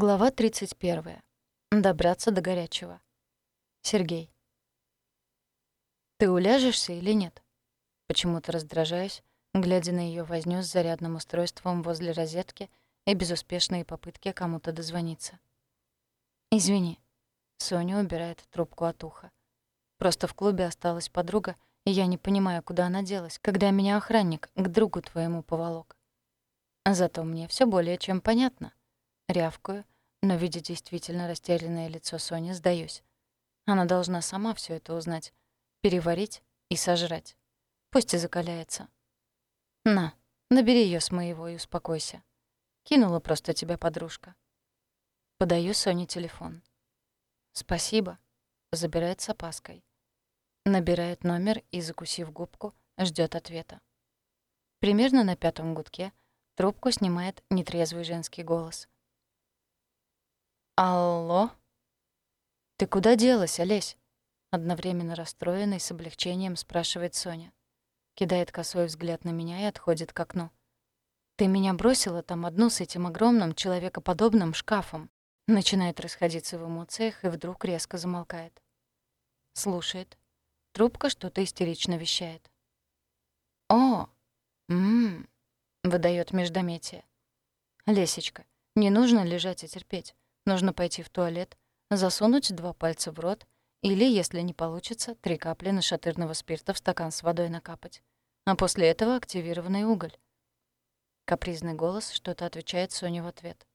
Глава 31. Добраться до горячего. Сергей. «Ты уляжешься или нет?» Почему-то раздражаюсь, глядя на ее возню с зарядным устройством возле розетки и безуспешные попытки кому-то дозвониться. «Извини». Соня убирает трубку от уха. «Просто в клубе осталась подруга, и я не понимаю, куда она делась, когда меня охранник к другу твоему поволок. Зато мне все более чем понятно. Рявкаю, но, видя действительно растерянное лицо Сони, сдаюсь. Она должна сама все это узнать, переварить и сожрать. Пусть и закаляется. На, набери ее с моего и успокойся. Кинула просто тебя подружка. Подаю Соне телефон. «Спасибо», — забирает с опаской. Набирает номер и, закусив губку, ждет ответа. Примерно на пятом гудке трубку снимает нетрезвый женский голос. «Алло?» «Ты куда делась, Олесь?» Одновременно расстроенный с облегчением спрашивает Соня. Кидает косой взгляд на меня и отходит к окну. «Ты меня бросила там одну с этим огромным человекоподобным шкафом». Начинает расходиться в эмоциях и вдруг резко замолкает. Слушает. Трубка что-то истерично вещает. «О! Ммм!» — выдаёт междометие. «Лесечка, не нужно лежать и терпеть. Нужно пойти в туалет, засунуть два пальца в рот или, если не получится, три капли нашатырного спирта в стакан с водой накапать. А после этого активированный уголь. Капризный голос что-то отвечает Соне в ответ.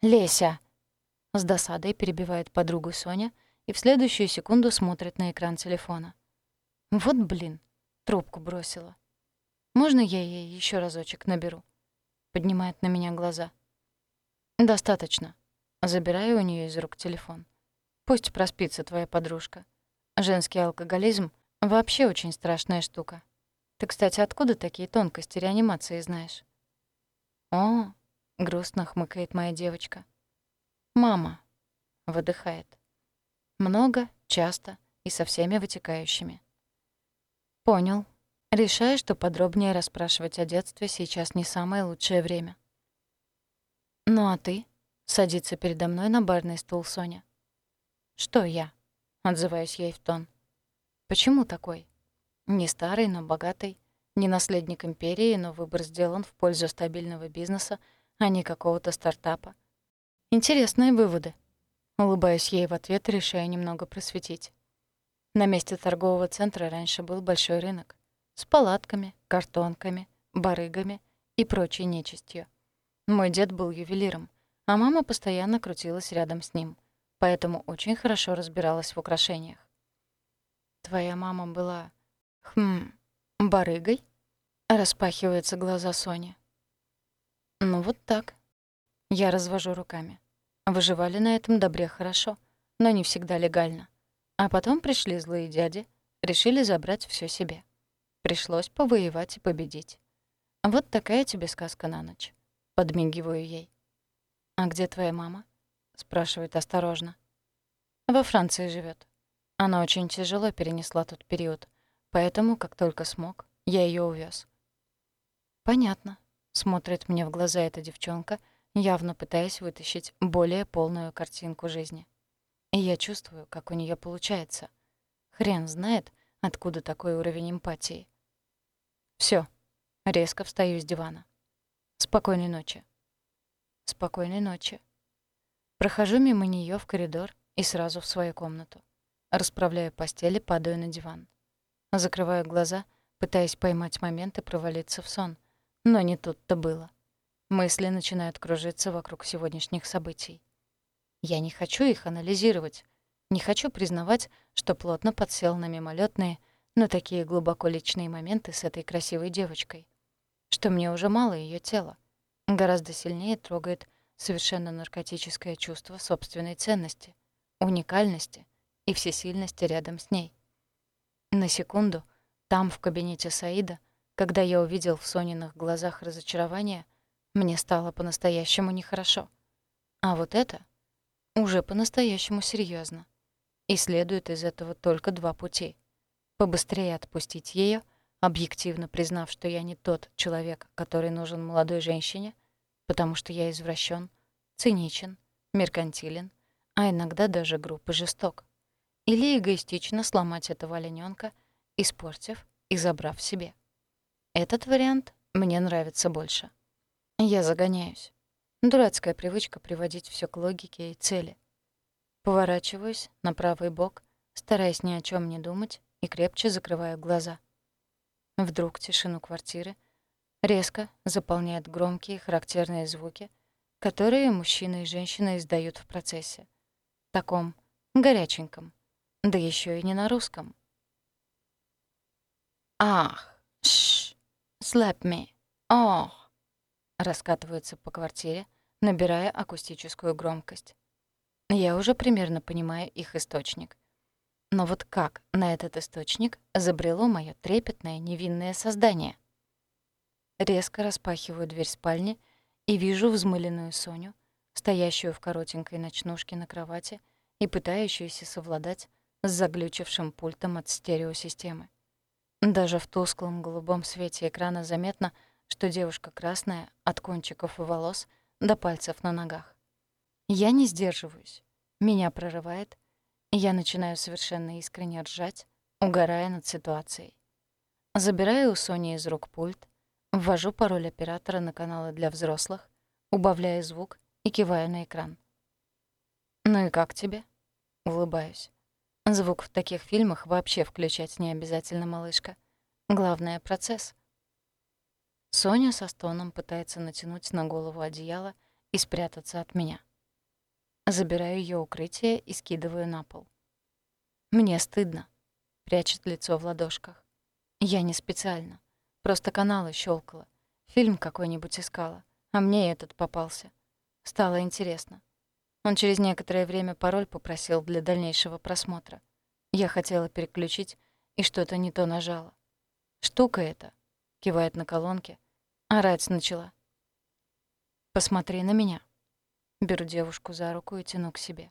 «Леся!» С досадой перебивает подругу Соня и в следующую секунду смотрит на экран телефона. «Вот блин!» Трубку бросила. «Можно я ей еще разочек наберу?» Поднимает на меня глаза. «Достаточно», Забираю у нее из рук телефон. Пусть проспится твоя подружка. Женский алкоголизм — вообще очень страшная штука. Ты, кстати, откуда такие тонкости реанимации знаешь? О, грустно хмыкает моя девочка. Мама. Выдыхает. Много, часто и со всеми вытекающими. Понял. Решаю, что подробнее расспрашивать о детстве сейчас не самое лучшее время. Ну а ты? Садится передо мной на барный стул Соня. «Что я?» — отзываюсь ей в тон. «Почему такой? Не старый, но богатый, не наследник империи, но выбор сделан в пользу стабильного бизнеса, а не какого-то стартапа. Интересные выводы». Улыбаюсь ей в ответ, решая немного просветить. На месте торгового центра раньше был большой рынок. С палатками, картонками, барыгами и прочей нечистью. Мой дед был ювелиром, а мама постоянно крутилась рядом с ним, поэтому очень хорошо разбиралась в украшениях. «Твоя мама была... хм... барыгой?» — распахиваются глаза Сони. «Ну вот так». Я развожу руками. Выживали на этом добре хорошо, но не всегда легально. А потом пришли злые дяди, решили забрать все себе. Пришлось повоевать и победить. Вот такая тебе сказка на ночь. Подмигиваю ей. «А где твоя мама?» — спрашивает осторожно. «Во Франции живет. Она очень тяжело перенесла тот период, поэтому, как только смог, я ее увез. «Понятно», — смотрит мне в глаза эта девчонка, явно пытаясь вытащить более полную картинку жизни. И я чувствую, как у нее получается. Хрен знает, откуда такой уровень эмпатии. Все, резко встаю с дивана. Спокойной ночи. Спокойной ночи. Прохожу мимо нее в коридор и сразу в свою комнату. Расправляю постель и падаю на диван. Закрываю глаза, пытаясь поймать момент и провалиться в сон. Но не тут-то было. Мысли начинают кружиться вокруг сегодняшних событий. Я не хочу их анализировать. Не хочу признавать, что плотно подсел на мимолетные, но такие глубоко личные моменты с этой красивой девочкой. Что мне уже мало ее тела. Гораздо сильнее трогает совершенно наркотическое чувство собственной ценности, уникальности и всесильности рядом с ней. На секунду, там, в кабинете Саида, когда я увидел в Сониных глазах разочарование, мне стало по-настоящему нехорошо. А вот это уже по-настоящему серьезно. И следует из этого только два пути. Побыстрее отпустить ее — объективно признав, что я не тот человек, который нужен молодой женщине, потому что я извращен, циничен, меркантилен, а иногда даже груб и жесток. Или эгоистично сломать этого оленёнка, испортив и забрав себе. Этот вариант мне нравится больше. Я загоняюсь. Дурацкая привычка приводить все к логике и цели. Поворачиваюсь на правый бок, стараясь ни о чем не думать и крепче закрываю глаза. Вдруг тишину квартиры резко заполняют громкие характерные звуки, которые мужчина и женщина издают в процессе. Таком горяченьком, да еще и не на русском. «Ах! Шш! Slap me! Ох!» раскатываются по квартире, набирая акустическую громкость. Я уже примерно понимаю их источник. Но вот как на этот источник забрело моё трепетное невинное создание? Резко распахиваю дверь спальни и вижу взмыленную Соню, стоящую в коротенькой ночнушке на кровати и пытающуюся совладать с заглючившим пультом от стереосистемы. Даже в тусклом голубом свете экрана заметно, что девушка красная от кончиков волос до пальцев на ногах. Я не сдерживаюсь. Меня прорывает, я начинаю совершенно искренне ржать, угорая над ситуацией. Забираю у Сони из рук пульт, ввожу пароль оператора на каналы для взрослых, убавляю звук и киваю на экран. «Ну и как тебе?» Улыбаюсь. Звук в таких фильмах вообще включать не обязательно, малышка. Главное — процесс. Соня со стоном пытается натянуть на голову одеяло и спрятаться от меня. Забираю ее укрытие и скидываю на пол. Мне стыдно. Прячет лицо в ладошках. Я не специально. Просто каналы щелкала. Фильм какой-нибудь искала. А мне этот попался. Стало интересно. Он через некоторое время пароль попросил для дальнейшего просмотра. Я хотела переключить, и что-то не то нажала. «Штука эта», — кивает на колонке. Орать начала. «Посмотри на меня». Беру девушку за руку и тяну к себе.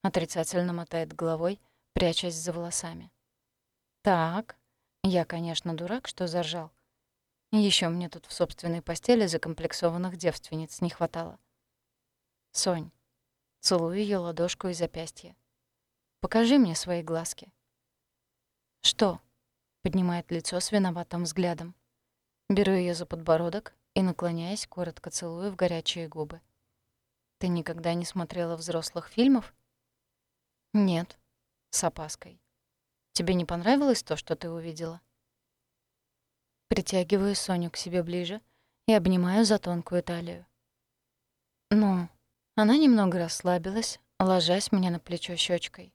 Отрицательно мотает головой, прячась за волосами. «Так, я, конечно, дурак, что заржал. Еще мне тут в собственной постели закомплексованных девственниц не хватало. Сонь, целую ее ладошку и запястье. Покажи мне свои глазки. Что? Поднимает лицо с виноватым взглядом. Беру ее за подбородок и, наклоняясь, коротко целую в горячие губы. Ты никогда не смотрела взрослых фильмов? Нет, с опаской. Тебе не понравилось то, что ты увидела? Притягиваю Соню к себе ближе и обнимаю за тонкую талию. Ну, она немного расслабилась, ложась мне на плечо щечкой.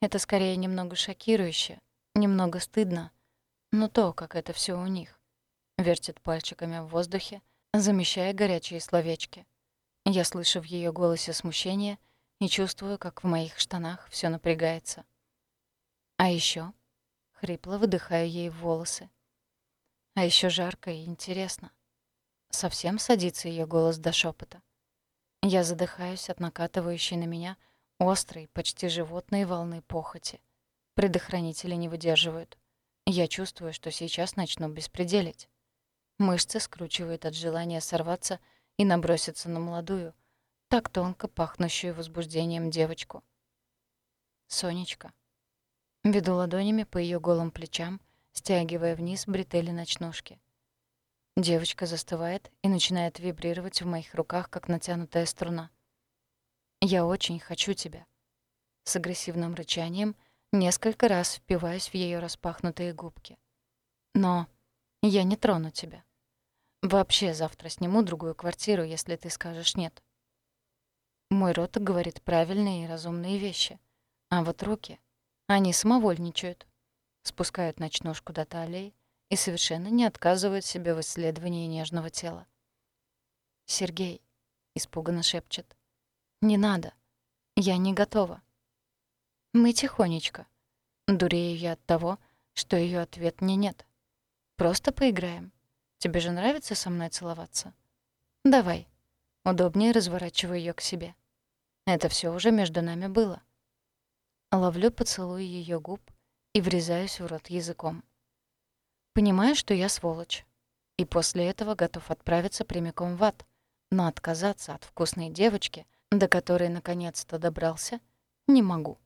Это скорее немного шокирующе, немного стыдно, но то, как это все у них. Вертит пальчиками в воздухе, замещая горячие словечки. Я слышу в ее голосе смущение и чувствую, как в моих штанах все напрягается. А еще хрипло выдыхаю ей в волосы. А еще жарко и интересно. Совсем садится ее голос до шепота. Я задыхаюсь от накатывающей на меня острой, почти животной волны похоти. Предохранители не выдерживают. Я чувствую, что сейчас начну беспределить. Мышцы скручивают от желания сорваться и наброситься на молодую, так тонко пахнущую возбуждением девочку. Сонечка. Веду ладонями по ее голым плечам, стягивая вниз бретели ночнушки. Девочка застывает и начинает вибрировать в моих руках, как натянутая струна. «Я очень хочу тебя». С агрессивным рычанием несколько раз впиваюсь в ее распахнутые губки. «Но я не трону тебя. Вообще завтра сниму другую квартиру, если ты скажешь «нет». Мой рот говорит правильные и разумные вещи. А вот руки, они самовольничают. Спускают ночнушку до талии и совершенно не отказывают себе в исследовании нежного тела. «Сергей», — испуганно шепчет, — «не надо. Я не готова». Мы тихонечко. Дурею я от того, что ее ответ мне нет. Просто поиграем. Тебе же нравится со мной целоваться? Давай. Удобнее разворачиваю ее к себе. Это все уже между нами было. Ловлю поцелуй ее губ и врезаюсь в рот языком. Понимаю, что я сволочь. И после этого готов отправиться прямиком в ад. Но отказаться от вкусной девочки, до которой наконец-то добрался, не могу.